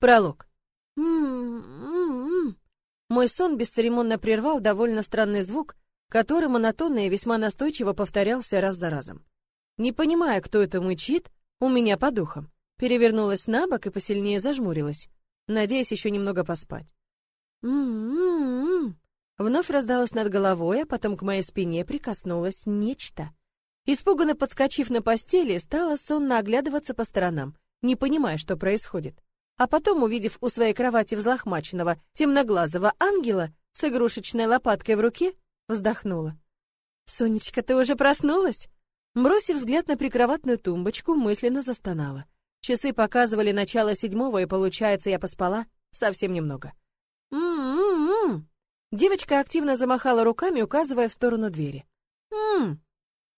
Пролог. М-м-м. Мой сон бесцеремонно прервал довольно странный звук, который монотонно и весьма настойчиво повторялся раз за разом. Не понимая, кто это мычит, у меня по духам. Перевернулась на бок и посильнее зажмурилась, надеясь еще немного поспать. М-м-м. Вновь раздалось над головой, а потом к моей спине прикоснулось нечто. Испуганно подскочив на постели, стала сонно оглядываться по сторонам, не понимая, что происходит а потом, увидев у своей кровати взлохмаченного, темноглазого ангела с игрушечной лопаткой в руке, вздохнула. «Сонечка, ты уже проснулась?» Бросив взгляд на прикроватную тумбочку, мысленно застонала. Часы показывали начало седьмого, и, получается, я поспала совсем немного. «М-м-м!» Девочка активно замахала руками, указывая в сторону двери. «М-м!»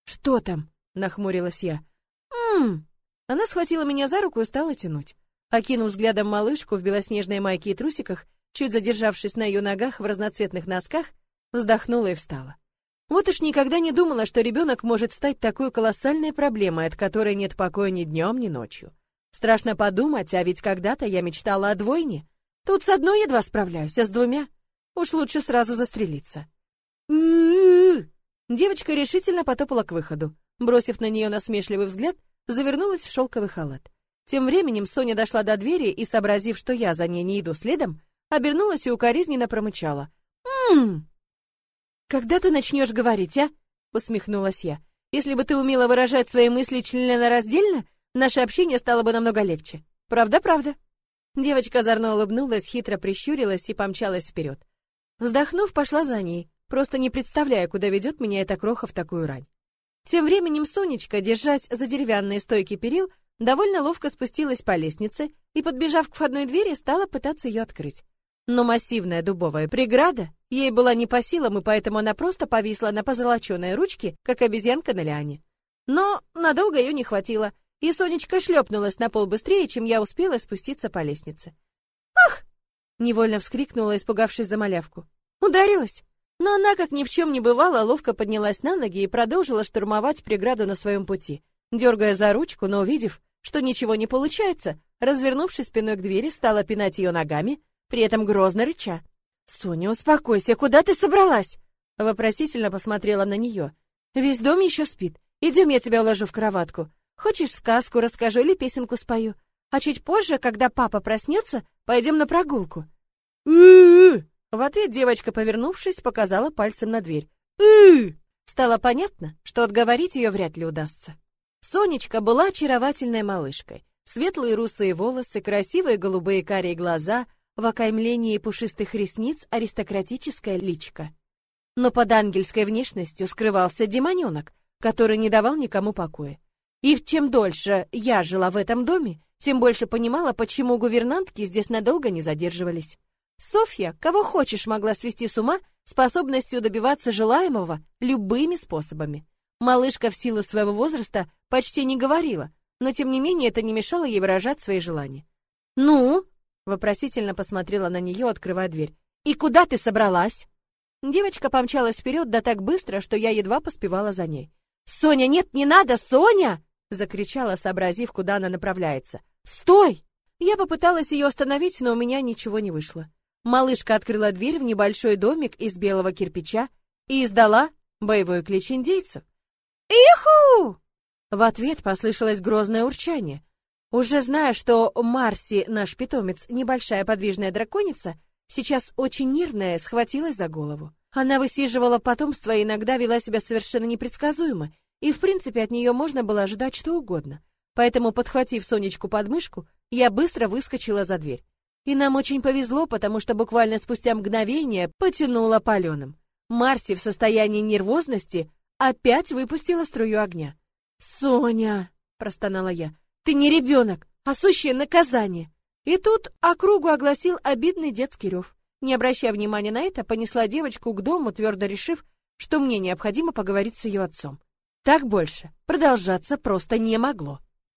«Что там?» — нахмурилась я. «М-м!» Она схватила меня за руку и стала тянуть. Окинув взглядом малышку в белоснежной майке и трусиках, чуть задержавшись на ее ногах в разноцветных носках, вздохнула и встала. Вот уж никогда не думала, что ребенок может стать такой колоссальной проблемой, от которой нет покоя ни днем, ни ночью. Страшно подумать, а ведь когда-то я мечтала о двойне. Тут с одной едва справляюсь, а с двумя уж лучше сразу застрелиться. Девочка решительно потопала к выходу. Бросив на нее насмешливый взгляд, завернулась в шелковый халат. Тем временем Соня дошла до двери и, сообразив, что я за ней не иду следом, обернулась и укоризненно промычала. «Ммм!» «Когда ты начнешь говорить, а?» — усмехнулась я. «Если бы ты умела выражать свои мысли членораздельно, наше общение стало бы намного легче. Правда-правда?» Девочка озорно улыбнулась, хитро прищурилась и помчалась вперед. Вздохнув, пошла за ней, просто не представляя, куда ведет меня эта кроха в такую рань. Тем временем Сонечка, держась за деревянные стойки перил, довольно ловко спустилась по лестнице и, подбежав к входной двери, стала пытаться ее открыть. Но массивная дубовая преграда ей была не по силам, и поэтому она просто повисла на позолоченной ручке, как обезьянка на лиане. Но надолго ее не хватило, и Сонечка шлепнулась на пол быстрее, чем я успела спуститься по лестнице. «Ах!» — невольно вскрикнула, испугавшись за малявку. «Ударилась!» Но она, как ни в чем не бывало, ловко поднялась на ноги и продолжила штурмовать преграду на своем пути, дергая за ручку, но увидев, что ничего не получается, развернувшись спиной к двери, стала пинать ее ногами, при этом грозно рыча. «Соня, успокойся, куда ты собралась?» Вопросительно посмотрела на нее. «Весь дом еще спит. Идем, я тебя уложу в кроватку. Хочешь сказку расскажу или песенку спою? А чуть позже, когда папа проснется, пойдем на прогулку». В ответ девочка, повернувшись, показала пальцем на дверь. Стало понятно, что отговорить ее вряд ли удастся. Сонечка была очаровательной малышкой. Светлые русые волосы, красивые голубые карие глаза, в окаймлении пушистых ресниц аристократическая личка. Но под ангельской внешностью скрывался демоненок, который не давал никому покоя. И чем дольше я жила в этом доме, тем больше понимала, почему гувернантки здесь надолго не задерживались. Софья, кого хочешь, могла свести с ума способностью добиваться желаемого любыми способами. Малышка в силу своего возраста почти не говорила, но тем не менее это не мешало ей выражать свои желания. «Ну?» — вопросительно посмотрела на нее, открывая дверь. «И куда ты собралась?» Девочка помчалась вперед да так быстро, что я едва поспевала за ней. «Соня, нет, не надо, Соня!» — закричала, сообразив, куда она направляется. «Стой!» Я попыталась ее остановить, но у меня ничего не вышло. Малышка открыла дверь в небольшой домик из белого кирпича и издала боевой клич индейцев. «Иху!» В ответ послышалось грозное урчание. Уже зная, что Марси, наш питомец, небольшая подвижная драконица, сейчас очень нервная, схватилась за голову. Она высиживала потомство и иногда вела себя совершенно непредсказуемо, и в принципе от нее можно было ожидать что угодно. Поэтому, подхватив Сонечку под мышку, я быстро выскочила за дверь. И нам очень повезло, потому что буквально спустя мгновение потянула паленым. Марси в состоянии нервозности опять выпустила струю огня. «Соня!» — простонала я. «Ты не ребенок, а сущее наказание!» И тут округу огласил обидный детский рев. Не обращая внимания на это, понесла девочку к дому, твердо решив, что мне необходимо поговорить с ее отцом. Так больше продолжаться просто не могло.